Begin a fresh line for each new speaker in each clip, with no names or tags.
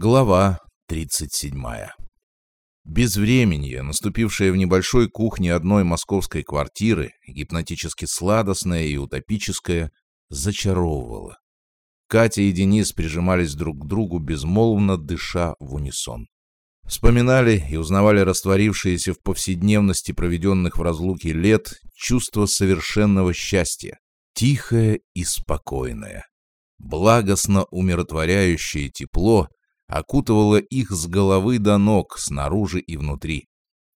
Глава 37. Безвременье, наступившее в небольшой кухне одной московской квартиры, гипнотически сладостное и утопическое, зачаровывало. Катя и Денис прижимались друг к другу, безмолвно дыша в унисон. Вспоминали и узнавали растворившиеся в повседневности проведенных в разлуке лет чувство совершенного счастья, тихое и спокойное, благостно умиротворяющее тепло, окутывало их с головы до ног, снаружи и внутри.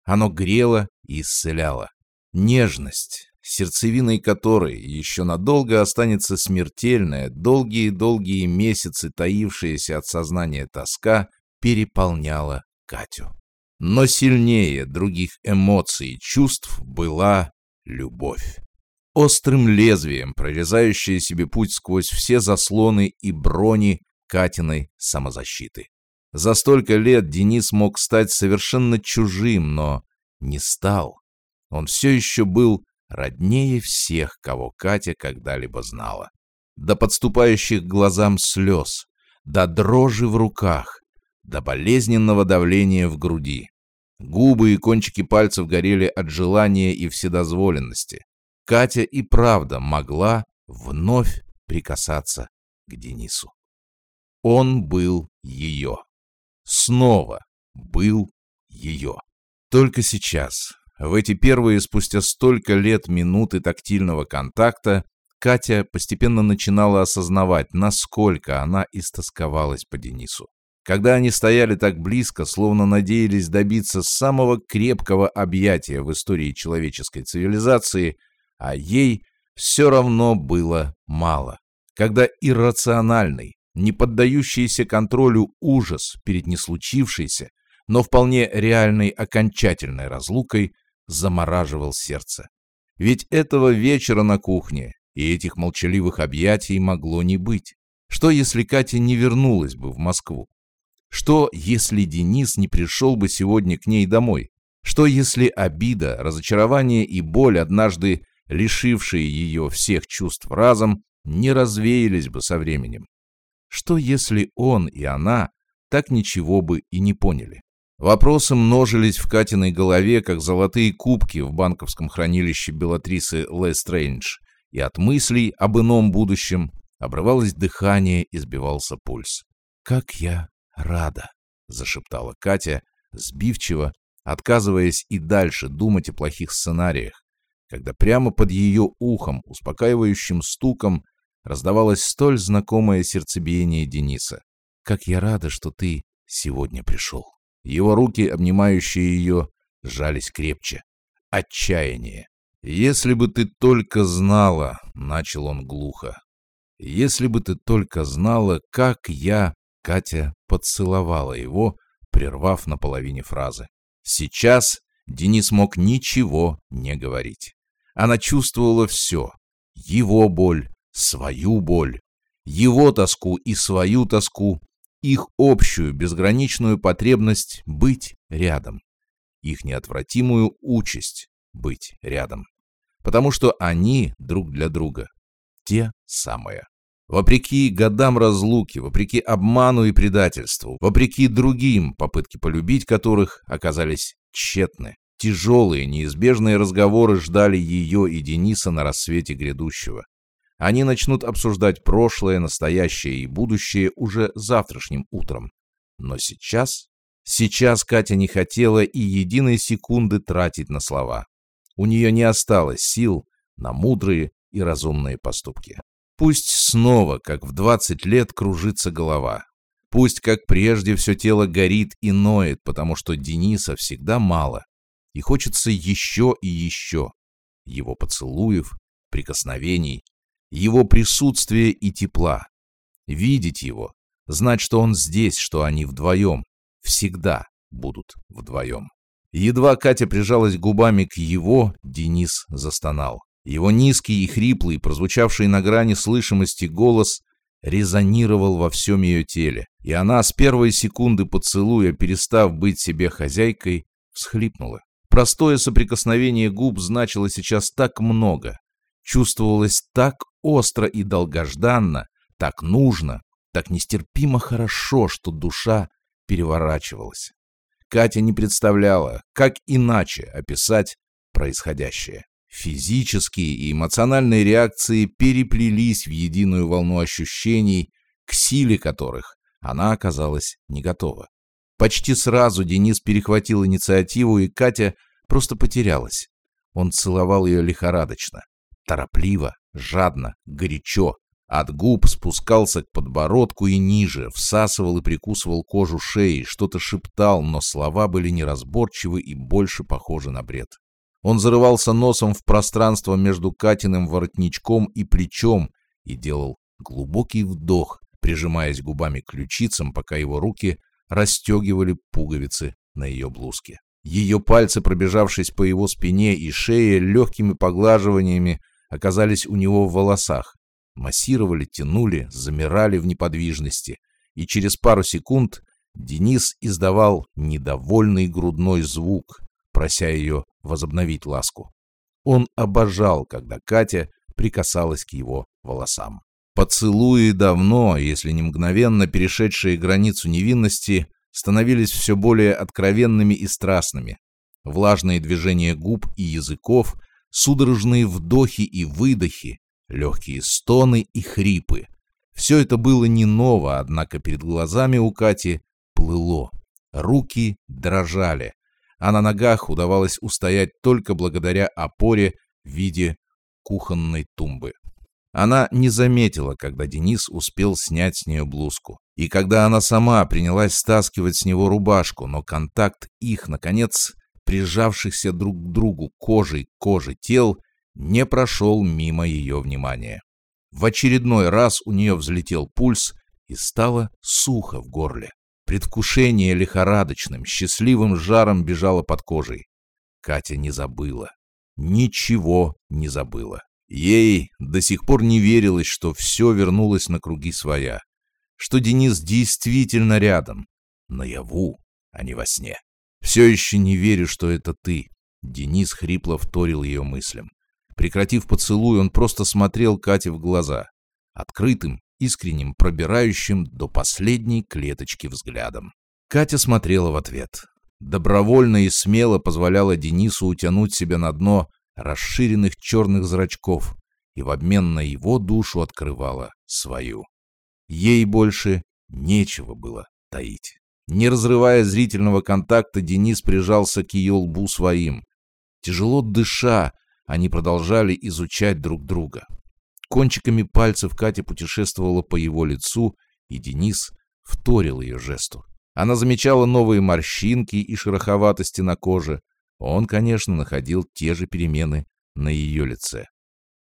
Оно грело и исцеляло. Нежность, сердцевиной которой еще надолго останется смертельная, долгие-долгие месяцы таившаяся от сознания тоска, переполняла Катю. Но сильнее других эмоций и чувств была любовь. Острым лезвием, прорезающая себе путь сквозь все заслоны и брони Катиной самозащиты. За столько лет Денис мог стать совершенно чужим, но не стал. Он все еще был роднее всех, кого Катя когда-либо знала. До подступающих глазам слез, до дрожи в руках, до болезненного давления в груди. Губы и кончики пальцев горели от желания и вседозволенности. Катя и правда могла вновь прикасаться к Денису. Он был ее. Снова был ее. Только сейчас, в эти первые спустя столько лет минуты тактильного контакта, Катя постепенно начинала осознавать, насколько она истосковалась по Денису. Когда они стояли так близко, словно надеялись добиться самого крепкого объятия в истории человеческой цивилизации, а ей все равно было мало. Когда иррациональный, не поддающийся контролю ужас перед не случившейся, но вполне реальной окончательной разлукой замораживал сердце. Ведь этого вечера на кухне и этих молчаливых объятий могло не быть. Что, если Катя не вернулась бы в Москву? Что, если Денис не пришел бы сегодня к ней домой? Что, если обида, разочарование и боль, однажды лишившие ее всех чувств разом, не развеялись бы со временем? Что если он и она так ничего бы и не поняли? Вопросы множились в Катиной голове, как золотые кубки в банковском хранилище Белатрисы Лестрейндж, и от мыслей об ином будущем обрывалось дыхание и сбивался пульс. «Как я рада!» — зашептала Катя, сбивчиво, отказываясь и дальше думать о плохих сценариях, когда прямо под ее ухом, успокаивающим стуком, раздавалось столь знакомое сердцебиение Дениса. «Как я рада, что ты сегодня пришел». Его руки, обнимающие ее, сжались крепче. Отчаяние. «Если бы ты только знала», — начал он глухо, «если бы ты только знала, как я...» Катя поцеловала его, прервав на половине фразы. Сейчас Денис мог ничего не говорить. Она чувствовала все. Его боль, свою боль, его тоску и свою тоску, их общую безграничную потребность быть рядом, их неотвратимую участь быть рядом. Потому что они друг для друга те самые. Вопреки годам разлуки, вопреки обману и предательству, вопреки другим, попытки полюбить которых оказались тщетны. Тяжелые, неизбежные разговоры ждали ее и Дениса на рассвете грядущего. Они начнут обсуждать прошлое, настоящее и будущее уже завтрашним утром. Но сейчас... Сейчас Катя не хотела и единой секунды тратить на слова. У нее не осталось сил на мудрые и разумные поступки. Пусть снова, как в 20 лет, кружится голова. Пусть, как прежде, все тело горит и ноет, потому что Дениса всегда мало. И хочется еще и еще. Его поцелуев, прикосновений, его присутствия и тепла. Видеть его, знать, что он здесь, что они вдвоем, всегда будут вдвоем. Едва Катя прижалась губами к его, Денис застонал. Его низкий и хриплый, прозвучавший на грани слышимости голос резонировал во всем ее теле, и она с первой секунды поцелуя, перестав быть себе хозяйкой, всхлипнула. Простое соприкосновение губ значило сейчас так много, чувствовалось так остро и долгожданно, так нужно, Так нестерпимо хорошо, что душа переворачивалась. Катя не представляла, как иначе описать происходящее. Физические и эмоциональные реакции переплелись в единую волну ощущений, к силе которых она оказалась не готова. Почти сразу Денис перехватил инициативу, и Катя просто потерялась. Он целовал ее лихорадочно, торопливо, жадно, горячо. От губ спускался к подбородку и ниже, всасывал и прикусывал кожу шеи, что-то шептал, но слова были неразборчивы и больше похожи на бред. Он зарывался носом в пространство между Катиным воротничком и плечом и делал глубокий вдох, прижимаясь губами к ключицам, пока его руки расстегивали пуговицы на ее блузке. Ее пальцы, пробежавшись по его спине и шее, легкими поглаживаниями оказались у него в волосах. Массировали, тянули, замирали в неподвижности. И через пару секунд Денис издавал недовольный грудной звук, прося ее возобновить ласку. Он обожал, когда Катя прикасалась к его волосам. Поцелуи давно, если не мгновенно перешедшие границу невинности, становились все более откровенными и страстными. Влажные движения губ и языков, судорожные вдохи и выдохи, легкие стоны и хрипы. Все это было не ново, однако перед глазами у Кати плыло. Руки дрожали, а на ногах удавалось устоять только благодаря опоре в виде кухонной тумбы. Она не заметила, когда Денис успел снять с нее блузку. И когда она сама принялась стаскивать с него рубашку, но контакт их, наконец, прижавшихся друг к другу кожей к коже тел, не прошел мимо ее внимания. В очередной раз у нее взлетел пульс и стало сухо в горле. Предвкушение лихорадочным, счастливым жаром бежало под кожей. Катя не забыла. Ничего не забыла. Ей до сих пор не верилось, что все вернулось на круги своя, что Денис действительно рядом, наяву, а не во сне. «Все еще не верю, что это ты», — Денис хрипло вторил ее мыслям. Прекратив поцелуй, он просто смотрел Кате в глаза, открытым, искренним, пробирающим до последней клеточки взглядом. Катя смотрела в ответ. Добровольно и смело позволяла Денису утянуть себя на дно расширенных черных зрачков и в обмен на его душу открывала свою. Ей больше нечего было таить. Не разрывая зрительного контакта, Денис прижался к ее лбу своим. Тяжело дыша, они продолжали изучать друг друга. Кончиками пальцев Катя путешествовала по его лицу, и Денис вторил ее жесту. Она замечала новые морщинки и шероховатости на коже, он, конечно, находил те же перемены на ее лице.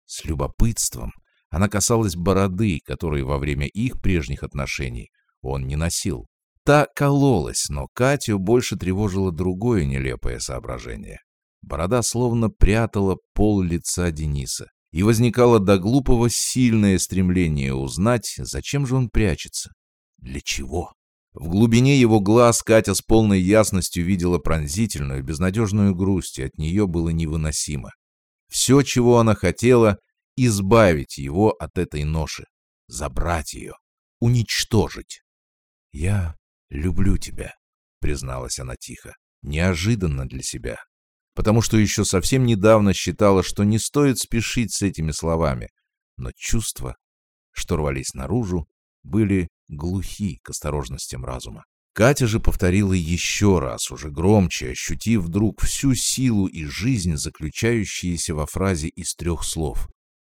С любопытством она касалась бороды, которой во время их прежних отношений он не носил. Та кололась, но Катю больше тревожило другое нелепое соображение. Борода словно прятала пол лица Дениса, и возникало до глупого сильное стремление узнать, зачем же он прячется. Для чего? В глубине его глаз Катя с полной ясностью видела пронзительную, безнадежную грусть, и от нее было невыносимо. Все, чего она хотела, избавить его от этой ноши, забрать ее, уничтожить. «Я люблю тебя», — призналась она тихо, неожиданно для себя, потому что еще совсем недавно считала, что не стоит спешить с этими словами, но чувства, что рвались наружу, были глухи к осторожностям разума. Катя же повторила еще раз, уже громче, ощутив вдруг всю силу и жизнь, заключающиеся во фразе из трех слов.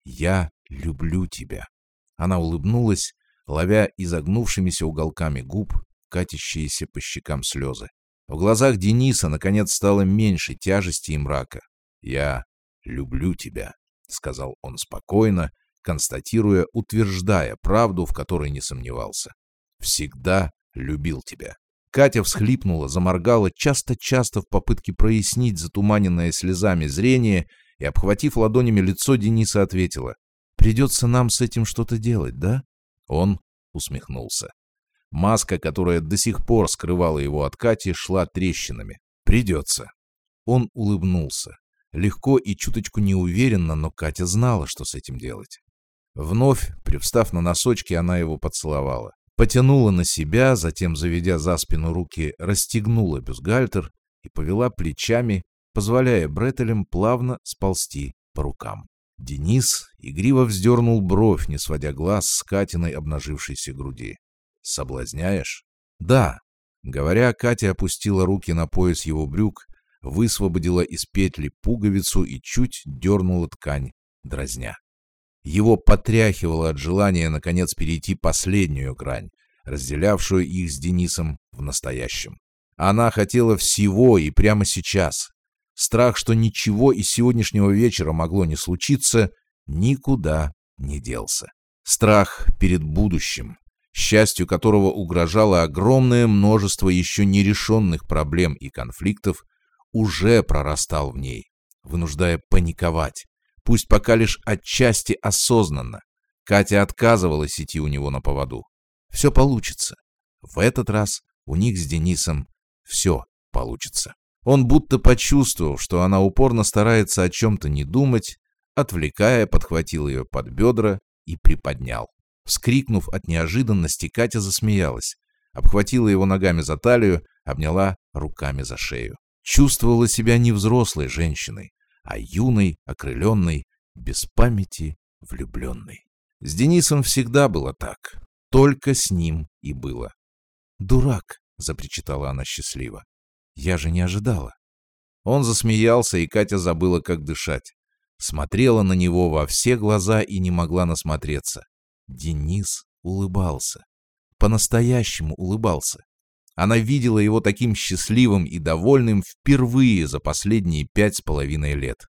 «Я люблю тебя». Она улыбнулась, ловя изогнувшимися уголками губ катящиеся по щекам слезы. В глазах Дениса, наконец, стало меньше тяжести и мрака. «Я люблю тебя», — сказал он спокойно, констатируя, утверждая правду, в которой не сомневался. «Всегда любил тебя». Катя всхлипнула, заморгала часто-часто в попытке прояснить затуманенное слезами зрение и, обхватив ладонями лицо, Дениса ответила. «Придется нам с этим что-то делать, да?» Он усмехнулся. Маска, которая до сих пор скрывала его от Кати, шла трещинами. «Придется». Он улыбнулся. Легко и чуточку неуверенно, но Катя знала, что с этим делать. Вновь, привстав на носочки, она его поцеловала. Потянула на себя, затем, заведя за спину руки, расстегнула бюстгальтер и повела плечами, позволяя бретелям плавно сползти по рукам. Денис игриво вздернул бровь, не сводя глаз с Катиной обнажившейся груди. «Соблазняешь?» «Да». Говоря, Катя опустила руки на пояс его брюк, высвободила из петли пуговицу и чуть дернула ткань, дразня. Его потряхивало от желания, наконец, перейти последнюю грань, разделявшую их с Денисом в настоящем. Она хотела всего и прямо сейчас. Страх, что ничего из сегодняшнего вечера могло не случиться, никуда не делся. Страх перед будущим, счастью которого угрожало огромное множество еще нерешенных проблем и конфликтов, уже прорастал в ней, вынуждая паниковать, пусть пока лишь отчасти осознанно. Катя отказывалась идти у него на поводу. Все получится. В этот раз у них с Денисом все получится. Он будто почувствовал, что она упорно старается о чем-то не думать, отвлекая, подхватил ее под бедра и приподнял. Вскрикнув от неожиданности, Катя засмеялась, обхватила его ногами за талию, обняла руками за шею. Чувствовала себя не взрослой женщиной, а юной, окрыленной, без памяти, влюбленной. С Денисом всегда было так. Только с ним и было. «Дурак!» — запричитала она счастливо. «Я же не ожидала». Он засмеялся, и Катя забыла, как дышать. Смотрела на него во все глаза и не могла насмотреться. Денис улыбался. По-настоящему улыбался. Она видела его таким счастливым и довольным впервые за последние пять с половиной лет.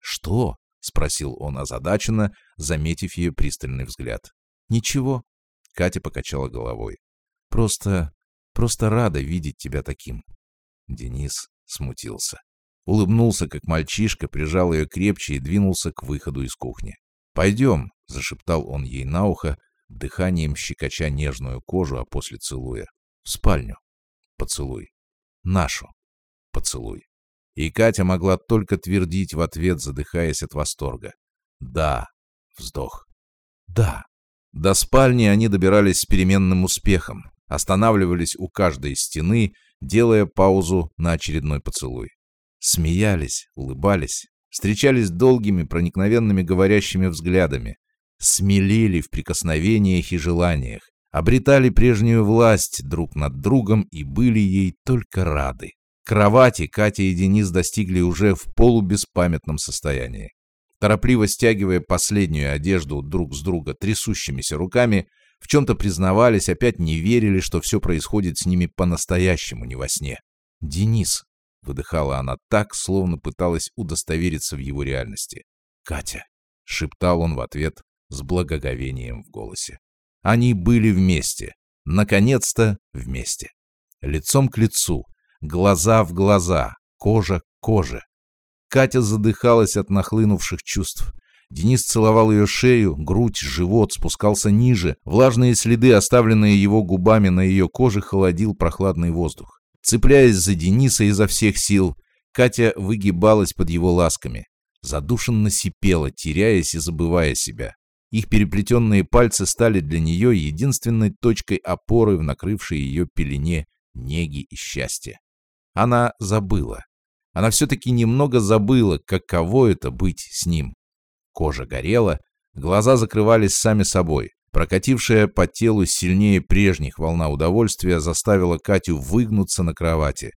«Что?» — спросил он озадаченно, заметив ее пристальный взгляд. «Ничего», — Катя покачала головой. «Просто... просто рада видеть тебя таким». Денис смутился. Улыбнулся, как мальчишка, прижал ее крепче и двинулся к выходу из кухни. «Пойдем», — зашептал он ей на ухо, дыханием щекоча нежную кожу, а после целуя. «В спальню. Поцелуй. Нашу. Поцелуй». И Катя могла только твердить в ответ, задыхаясь от восторга. «Да». Вздох. «Да». До спальни они добирались с переменным успехом, останавливались у каждой стены, делая паузу на очередной поцелуй. Смеялись, улыбались, встречались долгими, проникновенными говорящими взглядами, смелели в прикосновениях и желаниях, обретали прежнюю власть друг над другом и были ей только рады. Кровати Катя и Денис достигли уже в полубеспамятном состоянии. Торопливо стягивая последнюю одежду друг с друга трясущимися руками, в чем-то признавались, опять не верили, что все происходит с ними по-настоящему, не во сне. «Денис», Выдыхала она так, словно пыталась удостовериться в его реальности. «Катя!» — шептал он в ответ с благоговением в голосе. Они были вместе. Наконец-то вместе. Лицом к лицу, глаза в глаза, кожа к коже. Катя задыхалась от нахлынувших чувств. Денис целовал ее шею, грудь, живот, спускался ниже. Влажные следы, оставленные его губами на ее коже, холодил прохладный воздух. Цепляясь за Дениса изо всех сил, Катя выгибалась под его ласками. Задушенно сипела, теряясь и забывая себя. Их переплетенные пальцы стали для нее единственной точкой опоры в накрывшей ее пелене неги и счастья. Она забыла. Она все-таки немного забыла, каково это быть с ним. Кожа горела, глаза закрывались сами собой. Прокатившая по телу сильнее прежних волна удовольствия заставила Катю выгнуться на кровати.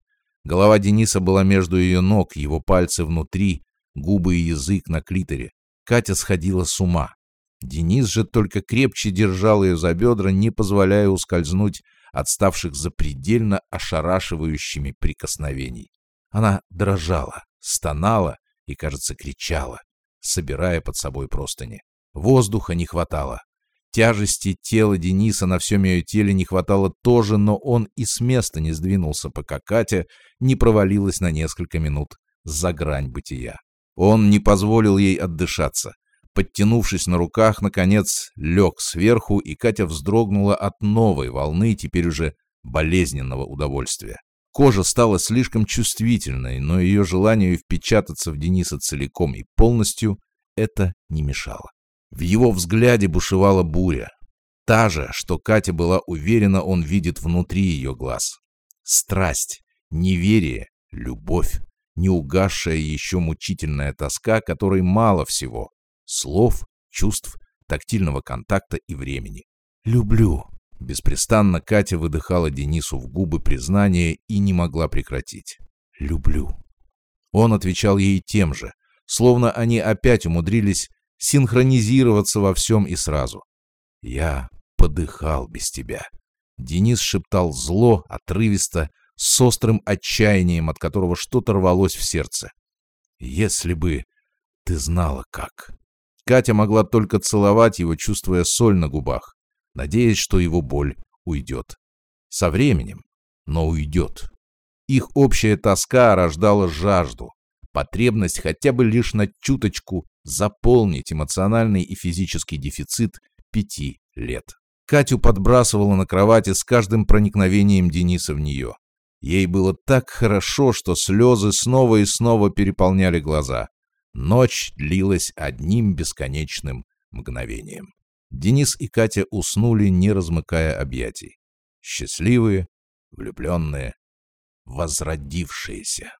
Голова Дениса была между ее ног, его пальцы внутри, губы и язык на клиторе. Катя сходила с ума. Денис же только крепче держал ее за бедра, не позволяя ускользнуть от ставших запредельно ошарашивающими прикосновений. Она дрожала, стонала и, кажется, кричала, собирая под собой простыни. Воздуха не хватало. Тяжести тела Дениса на всем ее теле не хватало тоже, но он и с места не сдвинулся, пока Катя не провалилась на несколько минут за грань бытия. Он не позволил ей отдышаться. Подтянувшись на руках, наконец, лег сверху, и Катя вздрогнула от новой волны, теперь уже болезненного удовольствия. Кожа стала слишком чувствительной, но ее желанию впечататься в Дениса целиком и полностью это не мешало. В его взгляде бушевала буря. Та же, что Катя была уверена, он видит внутри ее глаз. Страсть, неверие, любовь, неугасшая еще мучительная тоска, которой мало всего — слов, чувств, тактильного контакта и времени. «Люблю», Беспрестанно Катя выдыхала Денису в губы признания и не могла прекратить. «Люблю». Он отвечал ей тем же, словно они опять умудрились синхронизироваться во всем и сразу. «Я подыхал без тебя». Денис шептал зло, отрывисто, с острым отчаянием, от которого что-то рвалось в сердце. «Если бы ты знала, как...» Катя могла только целовать его, чувствуя соль на губах надеясь, что его боль уйдет. Со временем, но уйдет. Их общая тоска рождала жажду, потребность хотя бы лишь на чуточку заполнить эмоциональный и физический дефицит пяти лет. Катю подбрасывала на кровати с каждым проникновением Дениса в нее. Ей было так хорошо, что слезы снова и снова переполняли глаза. Ночь длилась одним бесконечным мгновением. Денис и Катя уснули, не размыкая объятий. Счастливые, влюбленные, возродившиеся.